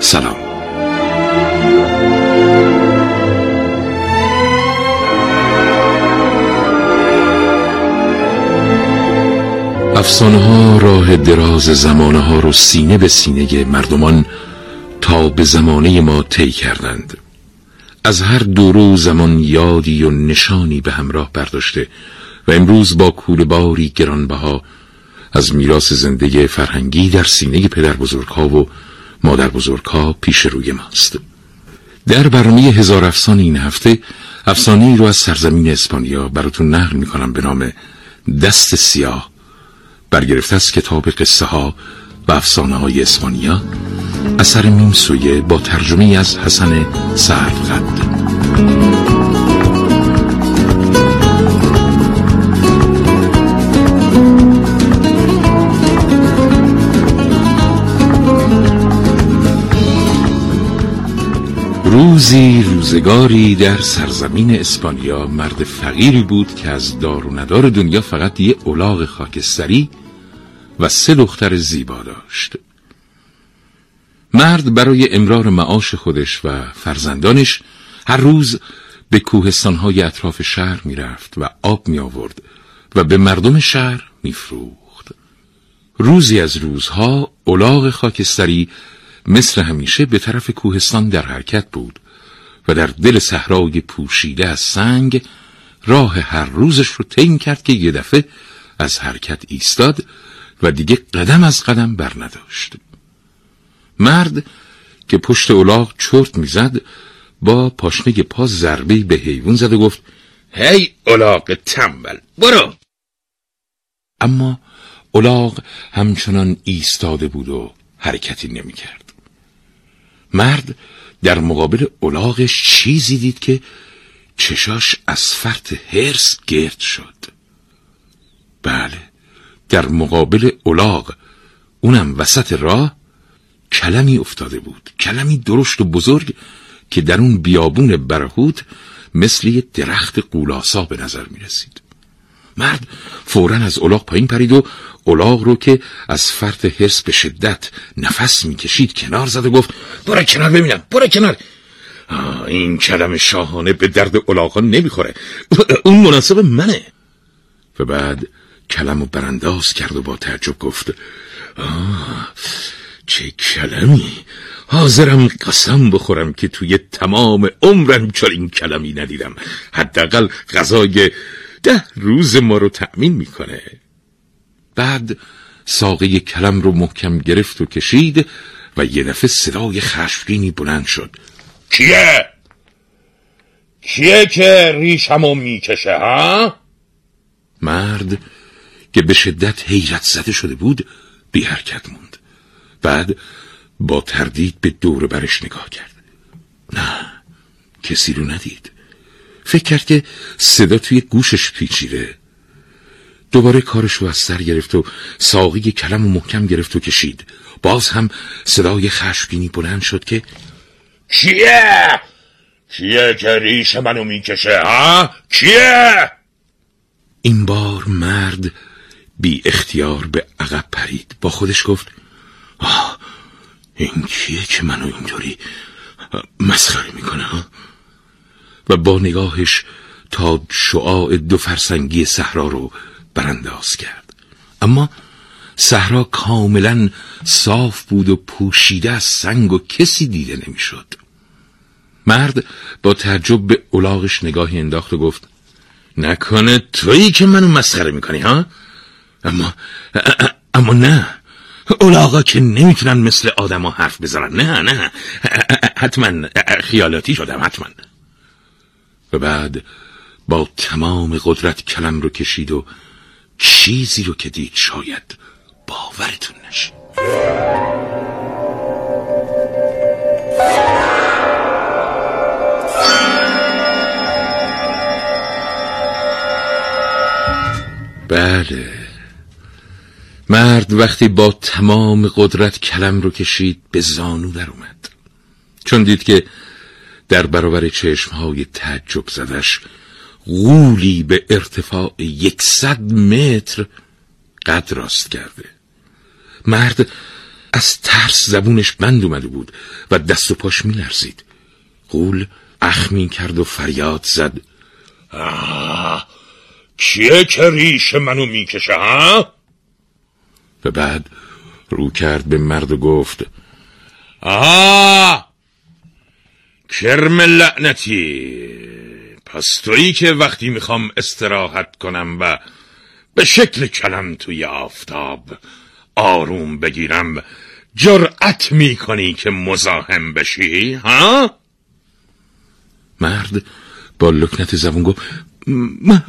سلام. افسانه ها راه دراز زمانه ها رو سینه به سینه مردمان تا به زمانه ما طی کردند. از هر دورو زمان یادی و نشانی به همراه برداشته و امروز با کولباری گرانبها از میراث زندگی فرهنگی در سینه پدر ها و مادر ها پیش روی ماست. در برنامه هزار افسان این هفته افسانه ای رو از سرزمین اسپانیا براتون نقل می‌کنم به نام دست سیاه. برگرفته از کتاب قصه ها و افسانه های اسپانیا اثر میمسویه با ترجمه از حسن سردقد روزی روزگاری در سرزمین اسپانیا مرد فقیری بود که از دار و ندار دنیا فقط یه اولاغ خاکستری و سه دختر زیبا داشت مرد برای امرار معاش خودش و فرزندانش هر روز به کوهستانهای اطراف شهر می‌رفت و آب می آورد و به مردم شهر میفروخت. روزی از روزها اولاغ خاکستری مثل همیشه به طرف کوهستان در حرکت بود و در دل صحرای پوشیده از سنگ راه هر روزش رو طی کرد که یه دفعه از حرکت ایستاد و دیگه قدم از قدم بر نداشت مرد که پشت اولاغ چرت می‌زد با پاشنه پا ضربه به حیوان زد و گفت هی اولاغ تنبل برو اما اولاغ همچنان ایستاده بود و حرکتی نمی‌کرد. مرد در مقابل اولاغش چیزی دید که چشاش از فرط هرس گرد شد. بله در مقابل اولاغ اونم وسط راه کلمی افتاده بود. کلمی درشت و بزرگ که در اون بیابون برهوت مثل یه درخت قولاسا به نظر می رسید مرد فورا از اولاغ پایین پرید و اولاغ رو که از فرط حرس به شدت نفس می‌کشید کنار زد و گفت برو کنار ببینم برو کنار. این کلم شاهانه به درد اولاغا نمی‌خوره. اون مناسب منه. و بعد کلم رو برانداز کرد و با تعجب گفت چه کلمی! حاضرم قسم بخورم که توی تمام عمرم چنین کلمی ندیدم. حداقل غذای ده روز ما رو تأمین می‌کنه. بعد ساقه کلم رو محکم گرفت و کشید و یه دفعه صدای خشمگینی بلند شد. کیه؟ کیه که ریشمو می‌کشه ها؟ مرد که به شدت حیرت زده شده بود بی حرکت موند. بعد با تردید به دور برش نگاه کرد. نه کسی رو ندید. فکر کرد که صدا توی گوشش پیچیده. دوباره کارش رو از سر گرفت و ساقی کلم و محکم گرفت و کشید باز هم صدای خشمگینی بلند شد که کیه؟ کیه که ریش منو می‌کشه ها؟ کیه؟ این بار مرد بی اختیار به عقب پرید با خودش گفت آه این کیه که منو اینطوری مسخره می‌کنه ها؟ و با نگاهش تا شعاع دو فرسنگی صحرا رو برانداز کرد. اما صحرا کاملا صاف بود و پوشیده از سنگ و کسی دیده نمی‌شد. مرد با تعجب به اولاغش نگاهی انداخت و گفت نکنه تویی که منو مسخره می‌کنی ها؟ اما اما نه. اولاغا که نمی‌تونن مثل آدما حرف بزنن. نه نه. حتما خیالاتی شدم حتما. و بعد با تمام قدرت کلم رو کشید و چیزی رو که دید شاید باورتون نشه. بله. مرد وقتی با تمام قدرت کلم رو کشید به زانو در اومد. چون دید که در برابر چشمهای تعجب زدش غولی به ارتفاع یکصد متر قد راست کرده. مرد از ترس زبونش بند اومده بود و دست و پاش میلرزید. غول اخمی کرد و فریاد زد. آه کیه که ریش منو می‌کشه ها؟ و بعد رو کرد به مرد و گفت آه کرم لعنتی. پس تویی که وقتی می‌خوام استراحت کنم و به شکل کلم توی آفتاب آروم بگیرم جرأت می‌کنی که مزاحم بشی ها؟ مرد با لکنت زبون گفت من,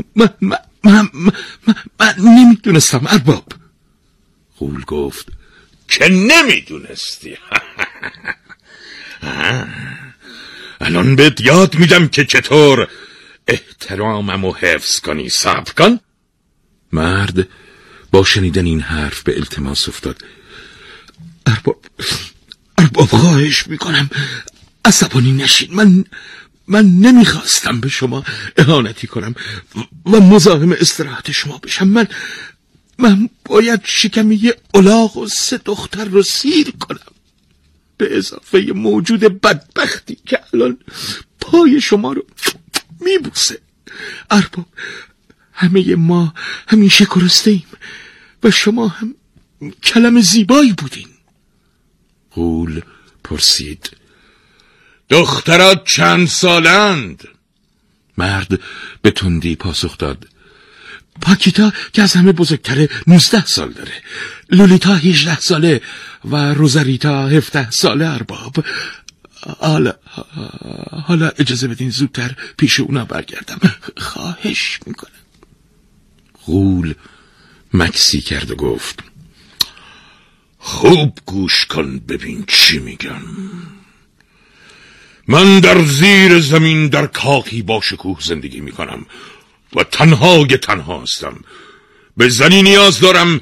من, نمی‌دونستم ارباب. غول گفت که نمی‌دونستی. الان بهت یاد میدم که چطور احترامم و حفظ کنی صبر کن. مرد با شنیدن این حرف به التماس افتاد. ارباب ارباب خواهش می‌کنم. عصبانی نشین. من من نمی‌خواستم به شما اهانتی کنم و مزاحم استراحت شما بشم. من من باید شکمی الاغ و سه دختر رو سیر کنم. به اضافه موجود بدبختی که الان پای شما رو میبوسه. ارباب همه ما همیشه کرسته ایم و شما هم کلم زیبایی بودین. غول پرسید. دخترات چند سالند؟ مرد به تندی پاسخ داد. پاکیتا که از همه بزرگتره نوزده سال داره. لولیتا هیجده ساله و روزاریتا هفته ساله ارباب. حالا حالا اجازه بدین زودتر پیش اونا برگردم. خواهش می‌کنم. غول مکسی کرد و گفت خوب گوش کن ببین چی میگم. من در زیر زمین در کاخی با شکوه زندگی می‌کنم و تنهای تنها هستم. به زنی نیاز دارم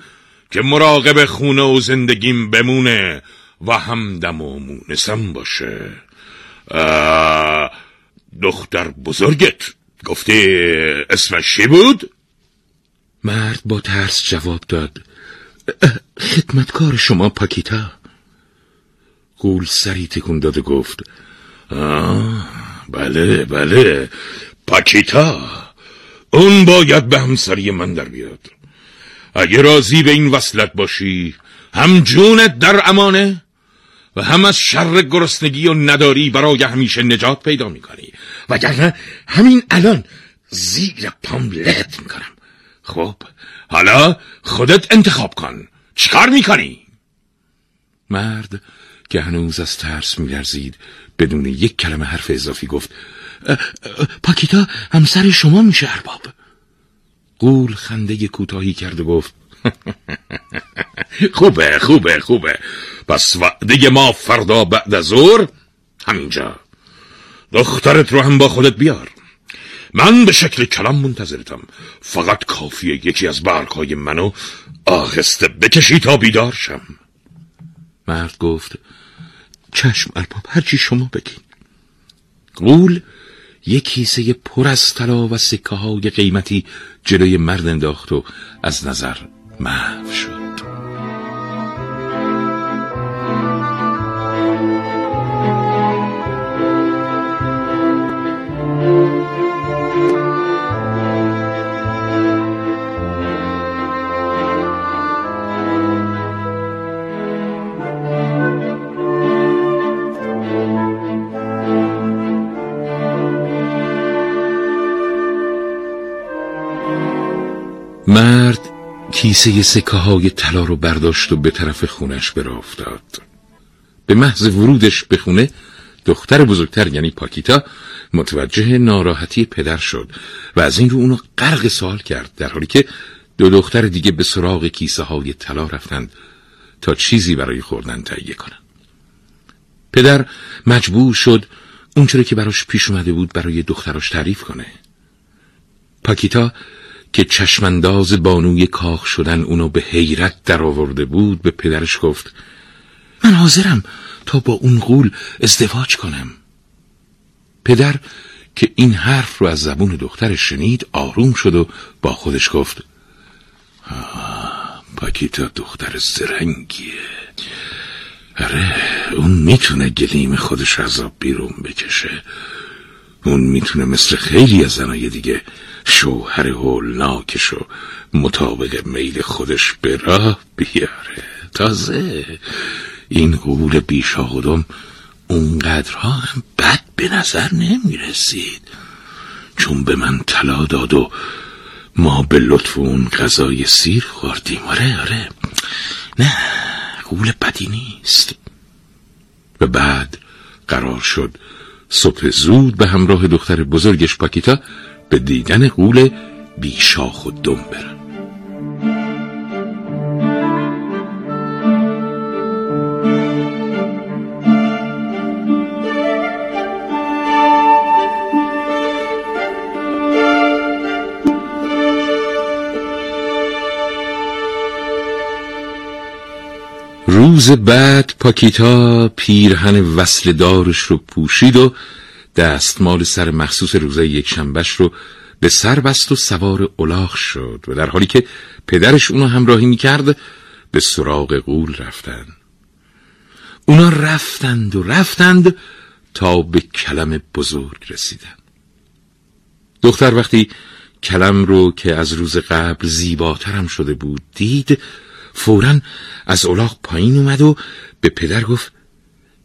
که مراقب خونه و زندگیم بمونه. و همدم و مونسم باشه. دختر بزرگت گفتی اسمش چی بود؟ مرد با ترس جواب داد. خدمتکار شما پاکیتا. گول سری تکون داد و گفت آه بله بله پاکیتا. اون باید به همسری من در بیاد. اگه راضی به این وصلت باشی هم جونت در امانه و هم از شر گرسنگی و نداری برای همیشه نجات پیدا می‌کنی. وگرنه همین الان زیر پام لهت می‌کنم. خب حالا خودت انتخاب کن. چیکار می‌کنی؟ مرد که هنوز از ترس میلرزید بدون یک کلمه حرف اضافی گفت پاکیتا همسر شما میشه ارباب. قول خنده کوتاهی کرد و گفت خوبه خوبه خوبه. پس وعده ما فردا بعد از ظهر همینجا. دخترت رو هم با خودت بیار. من به شکل کلام منتظرتم. فقط کافیه یکی از برقهای منو آهسته بکشی تا بیدار شم. مرد گفت چشم ارباب هرچی شما بگین. قول یک کیسه پر از طلا و سکه های قیمتی جلوی مرد انداخت و از نظر محو شد. کیسه سکه های طلا رو برداشت و به طرف خونش برا افتاد به محض ورودش به خونه دختر بزرگتر یعنی پاکیتا متوجه ناراحتی پدر شد و از این رو اونو غرق سوال کرد در حالی که دو دختر دیگه به سراغ کیسه های طلا رفتند تا چیزی برای خوردن تهیه کنند. پدر مجبور شد اونچه که براش پیش اومده بود برای دختراش تعریف کنه. پاکیتا که چشمانداز بانوی کاخ شدن اونو به حیرت درآورده بود به پدرش گفت من حاضرم تا با اون غول ازدواج کنم. پدر که این حرف رو از زبون دخترش شنید آروم شد و با خودش گفت پاکیتا دختر زرنگیه. اره اون می‌تونه گلیم خودش از آب بیرون بکشه. اون می‌تونه مثل خیلی از زنای دیگه شوهر هولناکش و مطابق میل خودش به راه بیاره. تازه این قول بیشاغدم اونقدرها هم بد به نظر نمی رسید چون به من طلا داد و ما به لطف اون غذای سیر خوردیم. آره آره. نه قول بدی نیست. و بعد قرار شد صبح زود به همراه دختر بزرگش پاکیتا به دیدن قول بیشاخ و دم برن. روز بعد پاکیتا پیرهن وصل دارش رو پوشید و دستمال سر مخصوص روزه یک شنبش رو به سر بست و سوار الاغ شد و در حالی که پدرش اونو همراهی می‌کرد به سراغ قول رفتن. اونا رفتند و رفتند تا به کلم بزرگ رسیدن. دختر وقتی کلم رو که از روز قبل زیباترم شده بود دید فورا از الاغ پایین اومد و به پدر گفت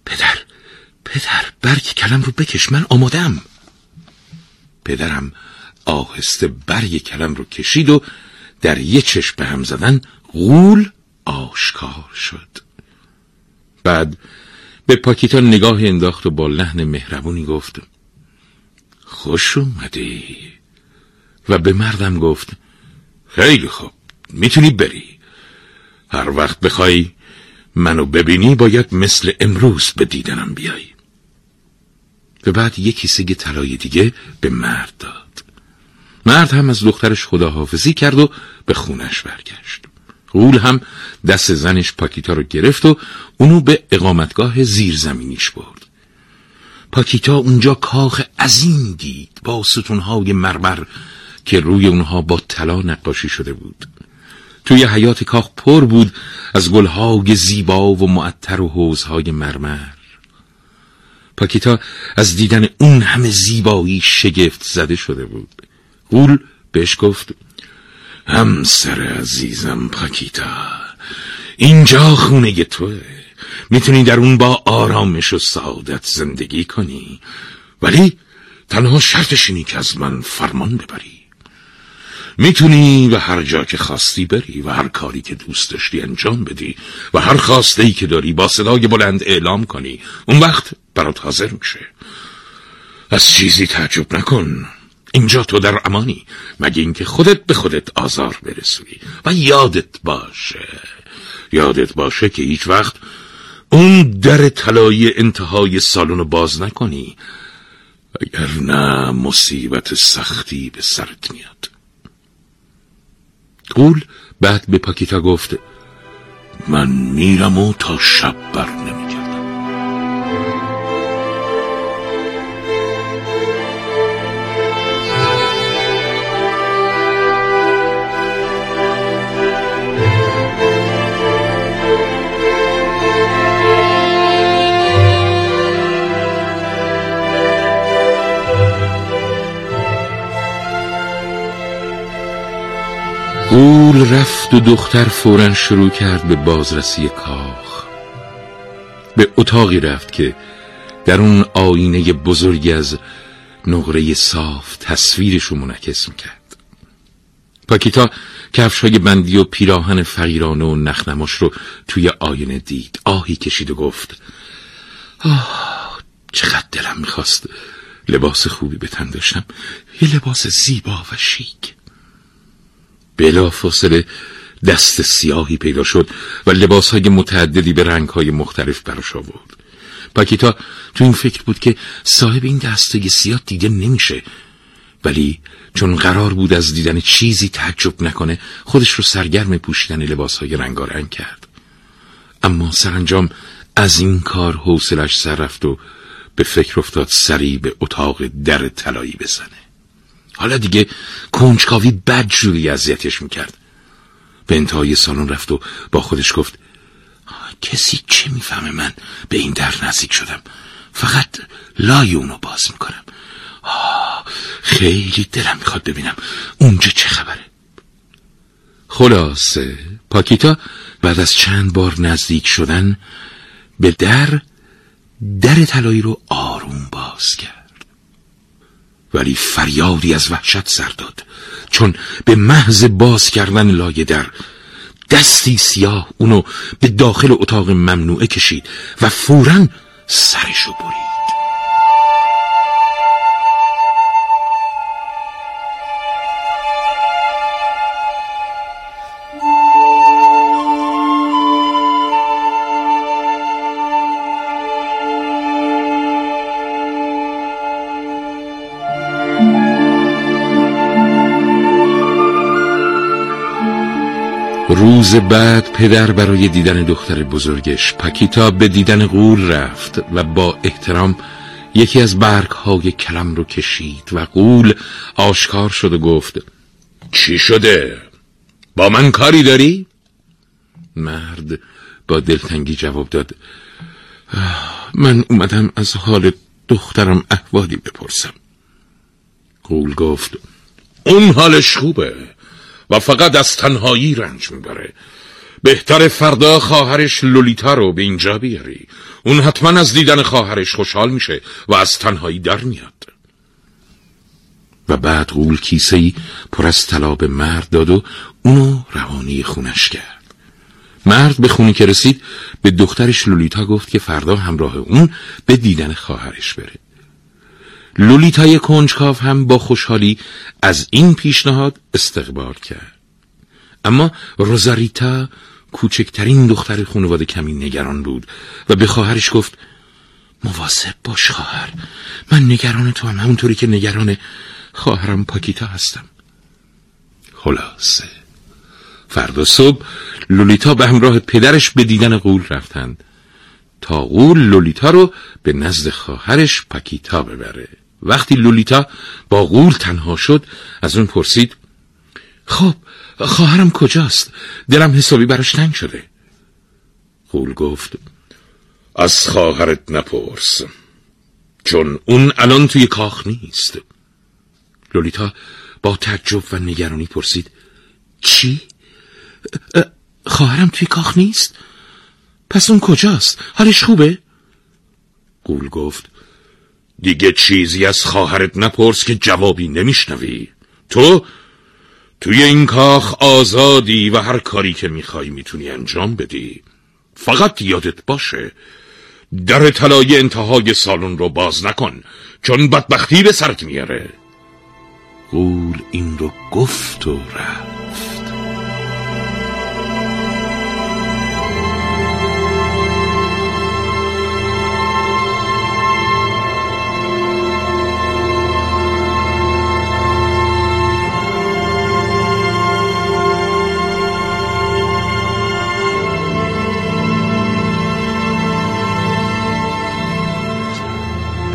پدر پدر برگ کلم رو بکش من آمادم پدرم آهسته برگ کلم رو کشید و در یه چشم به هم زدن غول آشکار شد. بعد به پاکیتا نگاه انداخت و با لحن مهربونی گفت خوش اومدی. و به مردم گفت خیلی خوب می‌تونی بری. هر وقت بخوای منو ببینی باید مثل امروز به دیدنم بیای. و بعد یک کیسه طلای دیگه به مرد داد. مرد هم از دخترش خداحافظی کرد و به خونش برگشت. غول هم دست زنش پاکیتا رو گرفت و اونو به اقامتگاه زیرزمینیش برد. پاکیتا اونجا کاخ عظیم دید با ستونهای مرمر که روی اونها با طلا نقاشی شده بود. توی حیات کاخ پر بود از گلهای زیبا و معطر و حوزهای مرمر. پاکیتا از دیدن اون همه زیبایی شگفت زده شده بود. غول بهش گفت همسر عزیزم پاکیتا اینجا خونه توه. می‌تونی در اون با آرامش و سعادت زندگی کنی ولی تنها شرطش اینی که از من فرمان ببری. می‌تونی و هر جا که خواستی بری و هر کاری که دوست داشتی انجام بدی و هر خواسته ای که داری با صدای بلند اعلام کنی. اون وقت برات حاضر میشه. از چیزی تعجب نکن. اینجا تو در امانی. مگه اینکه خودت به خودت آزار برسونی. و یادت باشه. یادت باشه که هیچ وقت اون در طلایی انتهای سالن باز نکنی. اگر نه مصیبت سختی به سرت میاد. قول بعد به پاکیتا گفت من میرم و تا شب بر نمیگردم. قول رفت و دختر فورا شروع کرد به بازرسی کاخ. به اتاقی رفت که در اون آینه بزرگی از نقره صاف تصویرش رو منعکس می‌کرد. پاکیتا کفش های بندی و پیراهن فقیرانه و نخنماش رو توی آینه دید. آهی کشید و گفت آه چقدر دلم می‌خواست لباس خوبی به تن داشتم. یه لباس زیبا و شیک. بلا فاصله دست سیاهی پیدا شد و لباس های متعددی به رنگ های مختلف براش آورد. پاکیتا تو این فکر بود که صاحب این دسته سیاه دیگه نمیشه. ولی چون قرار بود از دیدن چیزی تعجب نکنه خودش رو سرگرم پوشیدن لباسهای رنگارنگ کرد. اما سرانجام از این کار حوصلش سر رفت و به فکر افتاد سری به اتاق در طلایی بزنه. حالا دیگه کنجکاوی بد جوری اذیتش می‌کرد. به انتهای سالن رفت و با خودش گفت کسی چه می‌فهمه من به این در نزدیک شدم؟ فقط لای اونو باز می‌کنم. آه خیلی دلم می‌خواد ببینم اونجا چه خبره. خلاصه پاکیتا بعد از چند بار نزدیک شدن به در در طلایی رو آروم باز کرد. ولی فریادی از وحشت سر داد. چون به محض باز کردن لایه در دستی سیاه اونو به داخل اتاق ممنوعه کشید و فورا سرشو برید. روز بعد پدر برای دیدن دختر بزرگش پاکیتا به دیدن قول رفت و با احترام یکی از برگ های کلم رو کشید و قول آشکار شد و گفت چی شده؟ با من کاری داری؟ مرد با دلتنگی جواب داد من اومدم از حال دخترم احوالی بپرسم قول گفت اون حالش خوبه و فقط از تنهایی رنج می‌بره. بهتر فردا خواهرش لولیتا رو به اینجا بیاری. اون حتما از دیدن خواهرش خوشحال میشه و از تنهایی در میاد. و بعد غول کیسه ای پر از طلا به مرد داد و اونو روانی خونش کرد. مرد به خونی که رسید به دخترش لولیتا گفت که فردا همراه اون به دیدن خواهرش بره. لولیتای کنجکاو هم با خوشحالی از این پیشنهاد استقبال کرد. اما روزاریتا کوچکترین دختر خانواده کمی نگران بود و به خواهرش گفت مواظب باش خواهر من نگران تو هم همونطوری که نگران خواهرم پاکیتا هستم. خلاصه. فردا صبح لولیتا به همراه پدرش به دیدن قول رفتند. تا قول لولیتا رو به نزد خواهرش پاکیتا ببره. وقتی لولیتا با غول تنها شد از اون پرسید خب خواهرم کجاست دلم حسابی براش تنگ شده غول گفت از خواهرت نپرس چون اون الان توی کاخ نیست لولیتا با تعجب و نگرانی پرسید چی؟ خواهرم توی کاخ نیست؟ پس اون کجاست؟ حالش خوبه؟ قول گفت دیگه چیزی از خواهرت نپرس که جوابی نمیشنوی. تو توی این کاخ آزادی و هر کاری که می‌خوای می‌تونی انجام بدی. فقط یادت باشه در طلای انتهای سالن رو باز نکن چون بدبختی به سرت میاره قول این رو گفت و رفت.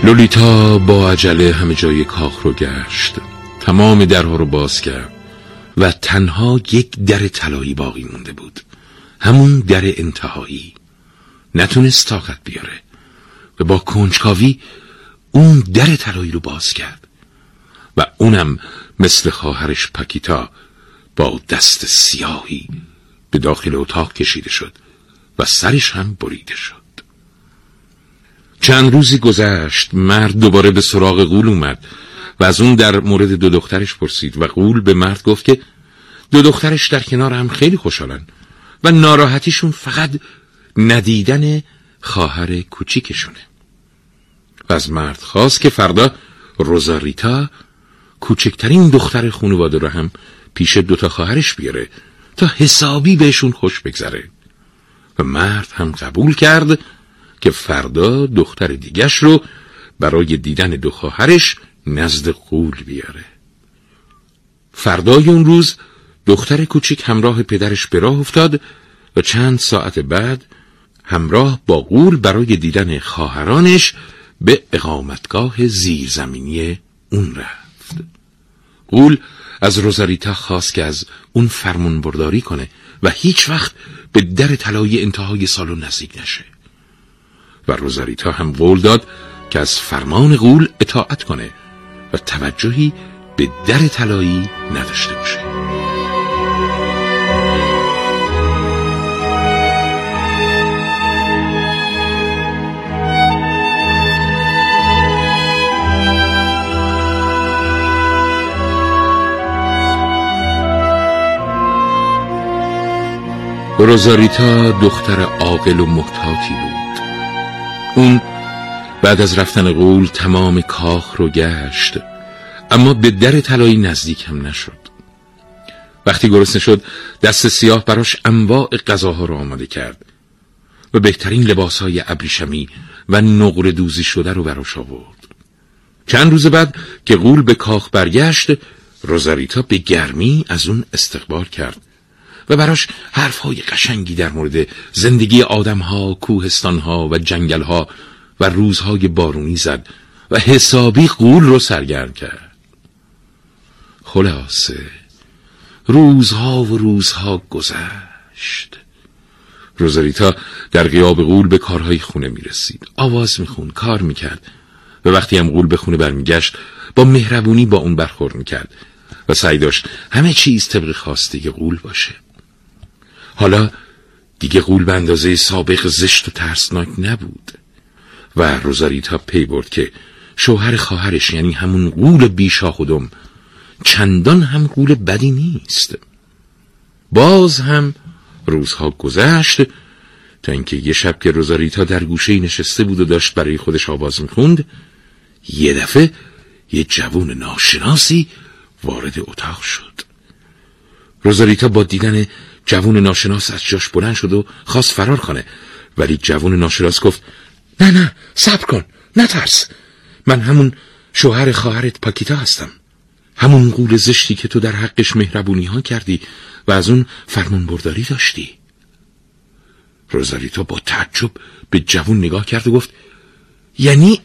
لولیتا با عجله همه جای کاخ رو گشت. تمام درها رو باز کرد و تنها یک در طلایی باقی مونده بود. همون در انتهایی. نتونست طاقت بیاره. و با کنجکاوی اون در طلایی رو باز کرد. و اونم مثل خواهرش پاکیتا با دست سیاهی به داخل اتاق کشیده شد و سرش هم بریده شد. چند روزی گذشت مرد دوباره به سراغ قول اومد و از اون در مورد دو دخترش پرسید و قول به مرد گفت که دو دخترش در کنار هم خیلی خوشحالن و ناراحتیشون فقط ندیدن خواهر کوچیکشونه. و از مرد خواست که فردا روزاریتا کوچکترین دختر خانواده رو هم پیش دوتا خواهرش بیاره تا حسابی بهشون خوش بگذره. و مرد هم قبول کرد که فردا دختر دیگش رو برای دیدن دو خواهرش نزد قول بیاره. فردای اون روز دختر کوچک همراه پدرش به راه افتاد و چند ساعت بعد همراه با قول برای دیدن خواهرانش به اقامتگاه زیرزمینی اون رفت. قول از روزاریتا خواست که از اون فرمون برداری کنه و هیچ وقت به در طلایی انتهای سالن نزدیک نشه. و روزاریتا هم قول داد که از فرمان قول اطاعت کنه و توجهی به در طلایی نداشته باشه. روزاریتا دختر عاقل و محتاطی بود. اون بعد از رفتن قول تمام کاخ رو گشت اما به در طلایی نزدیک هم نشد. وقتی گرسنه شد دست سیاه براش انواع غذاها رو آماده کرد و بهترین لباسهای ابریشمی و نقر دوزی شده رو براش آورد. چند روز بعد که قول به کاخ برگشت روزاریتا به گرمی از اون استقبال کرد. و براش حرفهای قشنگی در مورد زندگی آدمها، کوهستانها و جنگلها و روزهای بارونی زد و حسابی قول رو سرگرم کرد. خلاصه روزها و روزها گذشت. روزاریتا در غیاب قول به کارهای خونه می رسید آواز می خون، کار می کرد و وقتی هم قول به خونه برمیگشت با مهربونی با اون برخورد می کرد و سعی داشت همه چیز طبق خواسته قول باشه. حالا دیگه قول به اندازه سابق زشت و ترسناک نبود. و روزاریتا پی برد که شوهر خواهرش یعنی همون قول بیشا خودم چندان هم قول بدی نیست. باز هم روزها گذشت تا اینکه یه شب که روزاریتا در گوشه نشسته بود و داشت برای خودش آواز می‌خوند یه دفعه یه جوون ناشناسی وارد اتاق شد. روزاریتا با دیدن جوون ناشناس از جاش بلند شد و خواست فرار کنه. ولی جوون ناشناس گفت نه نه صبر کن نترس. من همون شوهر خواهرت پاکیتا هستم. همون قول زشتی که تو در حقش مهربونی ها کردی و از اون فرمون برداری داشتی. روزاریتا با تعجب به جوون نگاه کرد و گفت یعنی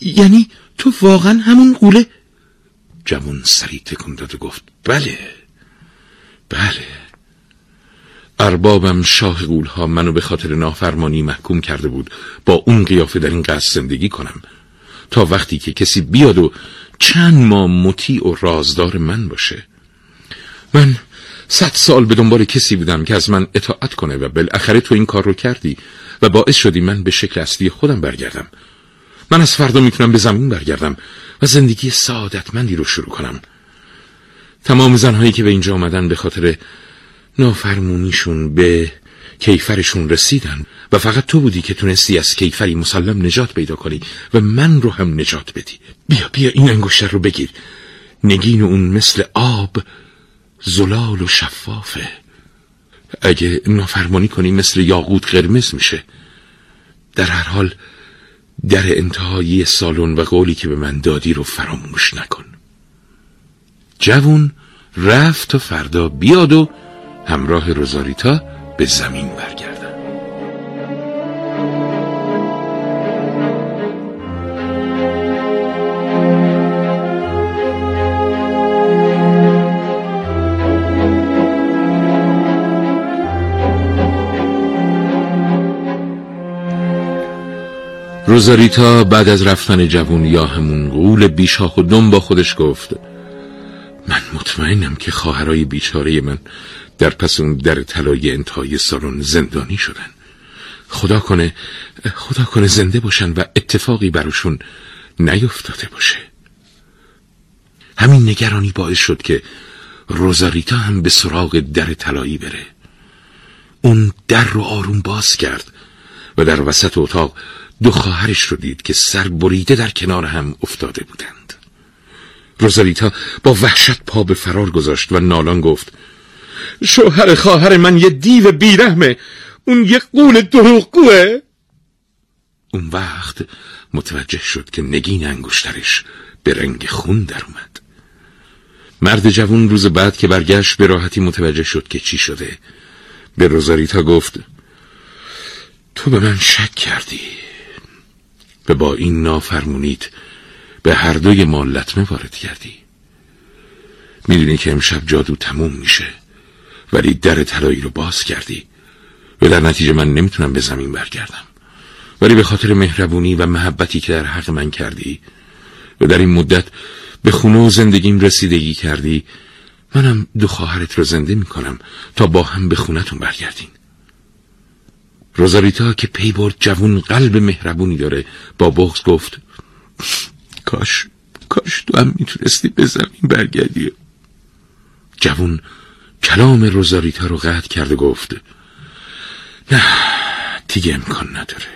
یعنی تو واقعا همون قوله جوون سری تکون داد و گفت بله بله. اربابم شاه ها منو به خاطر نافرمانی محکوم کرده بود. با اون قیافه در این قصد زندگی کنم. تا وقتی که کسی بیاد و چند ماه مطیع و رازدار من باشه. من صد سال به دنبال کسی بودم که از من اطاعت کنه و بالاخره تو این کار رو کردی و باعث شدی من به شکل اصلی خودم برگردم. من از فردا می‌تونم به زمین برگردم و زندگی سعادتمندی رو شروع کنم. تمام زنهایی که به اینجا آمدن به خاطر نافرمونیشون به کیفرشون رسیدن و فقط تو بودی که تونستی از کیفری مسلم نجات پیدا کنی و من رو هم نجات بدی. بیا بیا این انگشتر رو بگیر. نگین اون مثل آب زلال و شفافه. اگه نافرمانی کنی مثل یاقوت قرمز میشه. در هر حال در انتهایی سالن و قولی که به من دادی رو فراموش نکن. جوون رفت تا فردا بیاد و همراه روزاریتا به زمین برگردن. روزاریتا بعد از رفتن جوون یا همون قول بیشاخ و دم با خودش گفت من مطمئنم که خواهرای بیچاره من در پس اون در طلای انتهای سالن زندانی شدن. خدا کنه خدا کنه زنده باشن و اتفاقی براشون نیفتاده باشه. همین نگرانی باعث شد که روزاریتا هم به سراغ در طلایی بره. اون در رو آروم باز کرد و در وسط اتاق دو خواهرش رو دید که سر بریده در کنار هم افتاده بودند. روزاریتا با وحشت پا به فرار گذاشت و نالان گفت شوهر خواهر من یه دیو بیرحمه. اون یه قول دروغگوه. اون وقت متوجه شد که نگین انگشترش به رنگ خون در اومد. مرد جوون روز بعد که برگشت به راحتی متوجه شد که چی شده. به روزاریتا گفت تو به من شک کردی. و با این نافرمونیت به هر دوی ما لطمه وارد کردی. می‌دونی که امشب جادو تموم میشه. ولی در طلایی رو باز کردی. و در نتیجه من نمی‌تونم به زمین برگردم. ولی به خاطر مهربونی و محبتی که در حق من کردی و در این مدت به خونه و زندگیم رسیدگی کردی منم دو خواهرت رو زنده می‌کنم تا با هم به خونتون برگردین. روزاریتا که پی برد جوون قلب مهربونی داره با بغز گفت کاش کاش تو هم می‌تونستی به زمین برگردی. جوون کلام روزاریتا رو قطع کرد و گفت نه دیگه امکان نداره.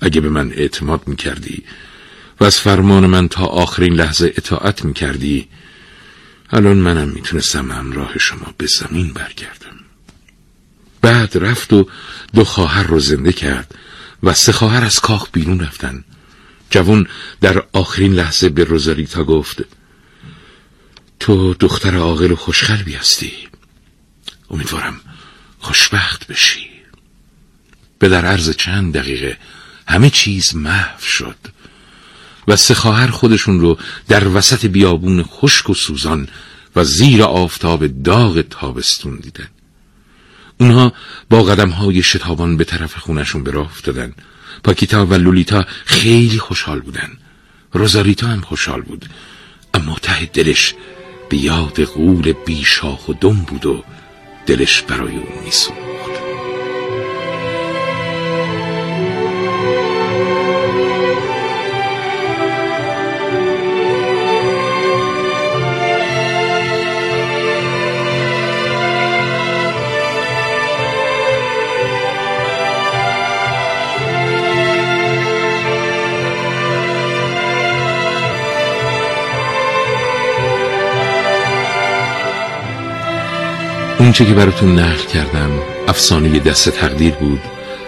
اگه به من اعتماد می‌کردی و از فرمان من تا آخرین لحظه اطاعت می‌کردی الان منم می‌تونستم همراه شما به زمین برگردم. بعد رفت و دو خواهر رو زنده کرد و سه خواهر از کاخ بیرون رفتن. جوون در آخرین لحظه به روزاریتا گفت تو دختر عاقل و خوشقلبی هستی. امیدوارم خوشبخت بشی. به در عرض چند دقیقه همه چیز محو شد و سه خواهر خودشون رو در وسط بیابون خشک و سوزان و زیر آفتاب داغ تابستون دیدن. اونها با قدم های شتابان به طرف خونشون به راه افتادن. پاکیتا و لولیتا خیلی خوشحال بودن. روزاریتا هم خوشحال بود. اما ته دلش به یاد غول بیشاخ و دم بود و دلش برای اون میسود اونچه که براتون نقل کردم افسانه دست تقدیر بود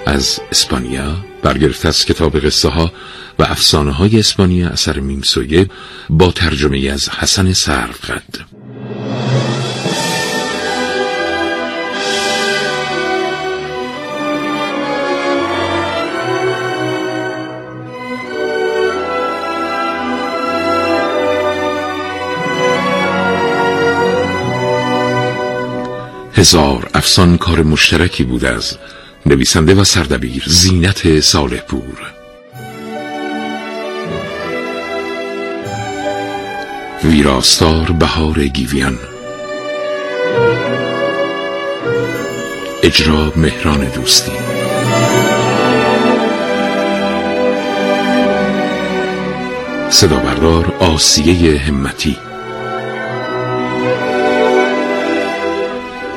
از اسپانیا برگرفته از کتاب قصه ها و افسانه های اسپانیا اثر میمسویه با ترجمه از حسن سرقد هزار افسان کار مشترکی بود از نویسنده و سردبیر زینت صالح پور ویراستار بهار گیویان. اجرا مهران دوستی. صدا بردار آسیه همتی.